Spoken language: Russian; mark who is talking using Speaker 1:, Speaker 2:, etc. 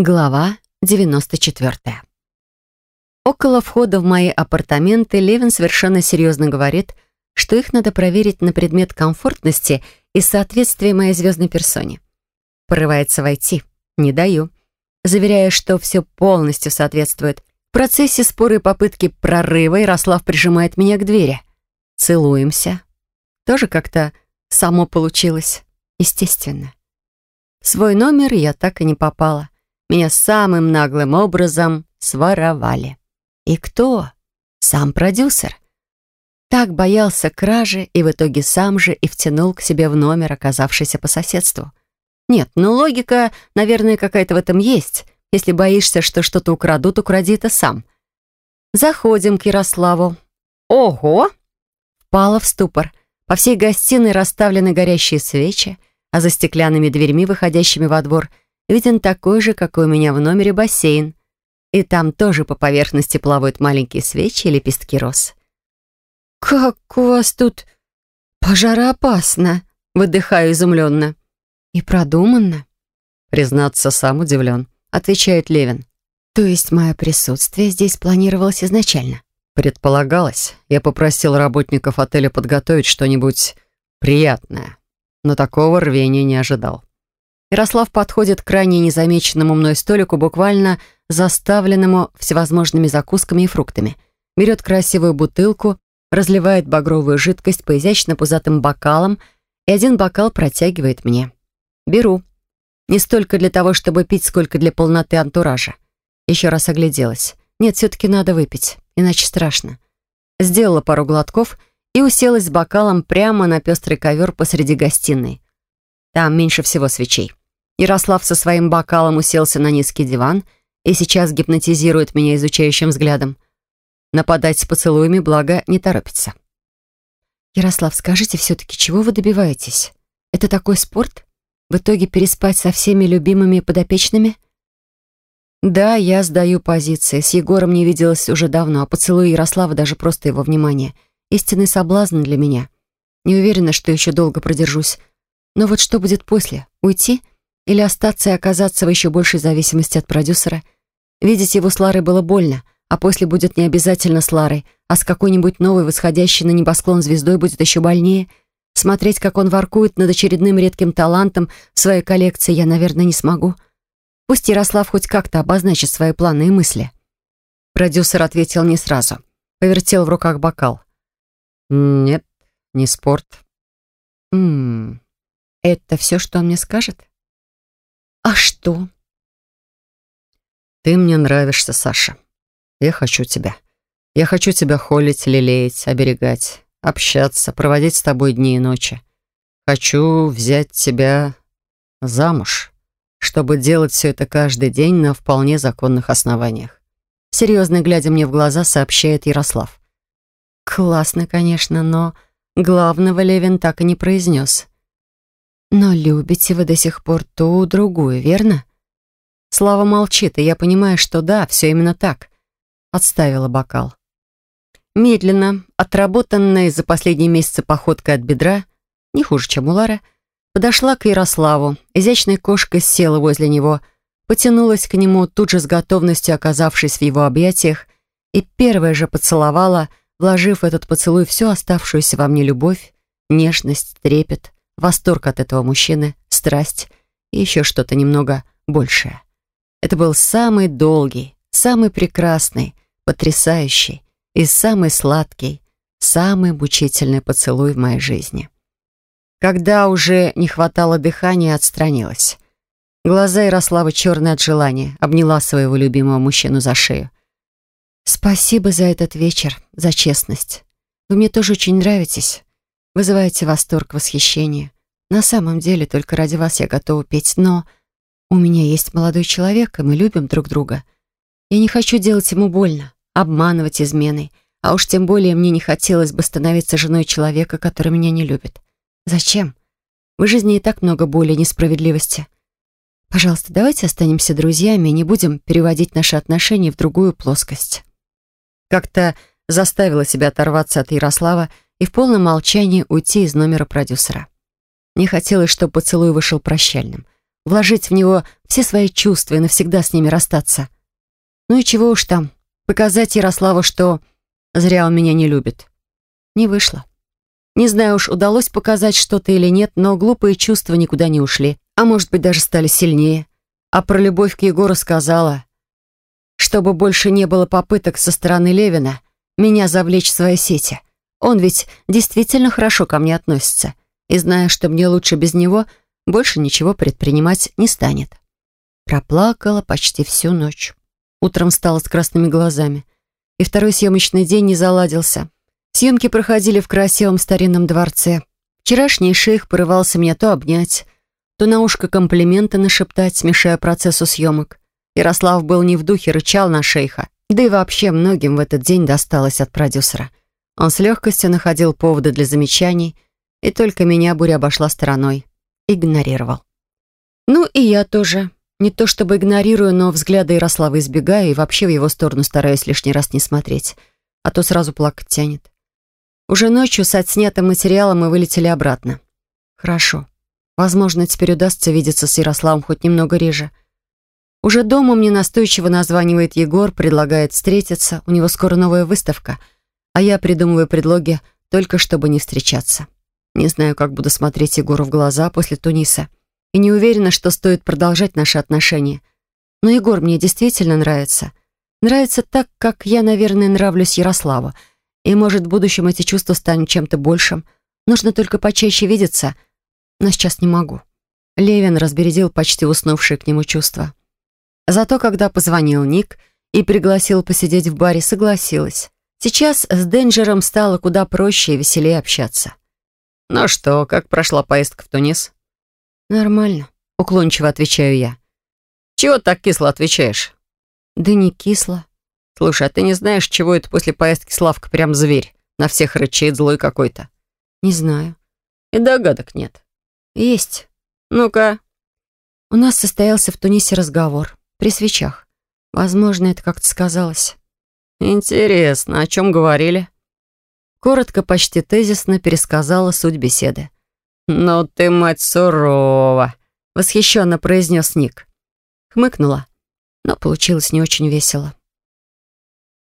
Speaker 1: Глава 94. Около входа в мои апартаменты Левин совершенно серьезно говорит, что их надо проверить на предмет комфортности и соответствия моей звездной персоне. Порывается войти. Не даю. Заверяя, что все полностью соответствует. В процессе споры и попытки прорыва Ярослав прижимает меня к двери. Целуемся. Тоже как-то само получилось. Естественно. В свой номер я так и не попала. Меня самым наглым образом своровали. И кто? Сам продюсер. Так боялся кражи и в итоге сам же и втянул к себе в номер, оказавшийся по соседству. Нет, ну логика, наверное, какая-то в этом есть. Если боишься, что что-то украдут, укради это сам. Заходим к Ярославу. Ого! Впала в ступор. По всей гостиной расставлены горящие свечи, а за стеклянными дверьми, выходящими во двор, виден такой же, какой у меня в номере бассейн. И там тоже по поверхности плавают маленькие свечи и лепестки роз. «Как у вас тут пожароопасно!» — выдыхаю изумленно. «И продуманно?» «Признаться, сам удивлен», — отвечает Левин. «То есть мое присутствие здесь планировалось изначально?»
Speaker 2: «Предполагалось. Я попросил работников отеля подготовить что-нибудь приятное, но такого рвения не ожидал».
Speaker 1: Ярослав подходит к крайне незамеченному мной столику, буквально заставленному всевозможными закусками и фруктами. Берет красивую бутылку, разливает багровую жидкость по изящно пузатым бокалам и один бокал протягивает мне. Беру. Не столько для того, чтобы пить, сколько для полноты антуража. Еще раз огляделась. Нет, все-таки надо выпить, иначе страшно. Сделала пару глотков и уселась с бокалом прямо на пестрый ковер посреди гостиной. Там меньше всего свечей. Ярослав со своим бокалом уселся на низкий диван и сейчас гипнотизирует меня изучающим взглядом. Нападать с поцелуями, благо, не торопится. «Ярослав, скажите все-таки, чего вы добиваетесь? Это такой спорт?» В итоге переспать со всеми любимыми подопечными? Да, я сдаю позиции. С Егором не виделась уже давно, а поцелуй Ярослава даже просто его внимание. Истинный соблазн для меня. Не уверена, что еще долго продержусь. Но вот что будет после? Уйти? Или остаться и оказаться в еще большей зависимости от продюсера? Видеть его с Ларой было больно, а после будет не обязательно с Ларой, а с какой-нибудь новой восходящей на небосклон звездой будет еще больнее — Смотреть, как он воркует над очередным редким талантом в своей коллекции, я, наверное, не смогу. Пусть Ярослав хоть как-то обозначит свои планы и мысли. Продюсер ответил не сразу. Повертел в руках бокал.
Speaker 2: «Нет, не спорт».
Speaker 1: «Ммм, это все, что он мне скажет?» «А что?»
Speaker 2: «Ты мне нравишься, Саша. Я хочу тебя. Я хочу тебя холить, лелеять, оберегать общаться, проводить с тобой дни и ночи. Хочу взять тебя замуж, чтобы делать все это каждый день на вполне законных основаниях. Серьезно глядя мне в глаза, сообщает Ярослав. Классно, конечно, но главного Левин так и не произнес. Но любите вы до сих пор ту другую, верно? Слава молчит, и я понимаю, что да, все именно так. Отставила бокал. Медленно, отработанная за последние месяцы походкой от бедра, не хуже, чем у Лары, подошла к Ярославу, изящной кошкой села возле него, потянулась к нему, тут же с готовностью оказавшись в его объятиях, и первая же поцеловала, вложив в этот поцелуй всю оставшуюся во мне любовь, нежность, трепет, восторг от этого мужчины, страсть и еще что-то немного большее. Это был самый долгий, самый прекрасный, потрясающий, и самый сладкий, самый мучительный поцелуй в моей жизни. Когда уже не хватало дыхания, отстранилась. Глаза Ярослава черные от желания, обняла своего любимого мужчину за шею. «Спасибо за этот вечер, за честность. Вы мне тоже очень нравитесь. Вызываете восторг, восхищение. На самом деле, только ради вас я готова петь, но у меня есть молодой человек, и мы любим друг друга. Я не хочу делать ему больно обманывать изменой. А уж тем более мне не хотелось бы становиться женой человека, который меня не любит. Зачем? В жизни и так много боли и несправедливости. Пожалуйста, давайте останемся друзьями и не будем переводить наши отношения в другую плоскость. Как-то заставила себя оторваться от Ярослава и в полном молчании уйти из номера продюсера. Не хотелось, чтобы поцелуй вышел прощальным.
Speaker 1: вложить в него все свои чувства и навсегда с ними расстаться. Ну и чего уж там, показать Ярославу, что зря он меня не любит. Не вышло. Не знаю уж, удалось показать что-то или нет, но глупые чувства никуда не ушли, а может быть даже стали сильнее. А про любовь к Егору сказала, чтобы больше не было попыток со стороны Левина меня завлечь в свои сети. Он ведь действительно хорошо ко мне относится, и зная, что мне лучше без него, больше ничего предпринимать не станет. Проплакала почти всю ночь. Утром встала с красными глазами. И второй съемочный день не заладился. Съемки проходили в красивом старинном дворце. Вчерашний шейх порывался меня то обнять, то на ушко комплименты нашептать, смешая процессу съемок. Ярослав был не в духе, рычал на шейха. Да и вообще многим в этот день досталось от продюсера. Он с легкостью находил поводы для замечаний, и только меня буря обошла стороной. Игнорировал. Ну и я тоже. Не то чтобы игнорирую, но взгляды Ярослава избегаю и вообще в его сторону стараюсь лишний раз не смотреть, а то сразу плакать тянет. Уже ночью с отснятым материалом мы вылетели обратно. Хорошо. Возможно, теперь удастся видеться с Ярославом хоть немного реже. Уже дома мне настойчиво названивает Егор, предлагает встретиться, у него скоро новая выставка, а я придумываю предлоги только чтобы не встречаться. Не знаю, как буду смотреть Егору в глаза после Туниса и не уверена, что стоит продолжать наши отношения. Но Егор мне действительно нравится. Нравится так, как я, наверное, нравлюсь Ярославу. И, может, в будущем эти чувства станут чем-то большим. Нужно только почаще видеться. Но сейчас не могу. Левин разбередил почти уснувшие к нему чувства. Зато, когда позвонил Ник и пригласил посидеть в баре, согласилась. Сейчас с Денджером стало куда проще и веселее общаться. «Ну что, как прошла поездка в Тунис?» «Нормально», — уклончиво отвечаю я.
Speaker 2: «Чего так кисло отвечаешь?»
Speaker 1: «Да не кисло».
Speaker 2: «Слушай, а ты не знаешь, чего это после поездки Славка прям зверь? На всех рычит, злой какой-то».
Speaker 1: «Не знаю».
Speaker 2: «И догадок нет».
Speaker 1: «Есть».
Speaker 2: «Ну-ка».
Speaker 1: У нас состоялся в Тунисе разговор. При свечах. Возможно, это как-то сказалось.
Speaker 2: «Интересно, о чем говорили?»
Speaker 1: Коротко, почти тезисно пересказала суть беседы.
Speaker 2: «Ну ты, мать, сурова!» — восхищенно произнес Ник.
Speaker 1: Хмыкнула, но получилось не очень весело.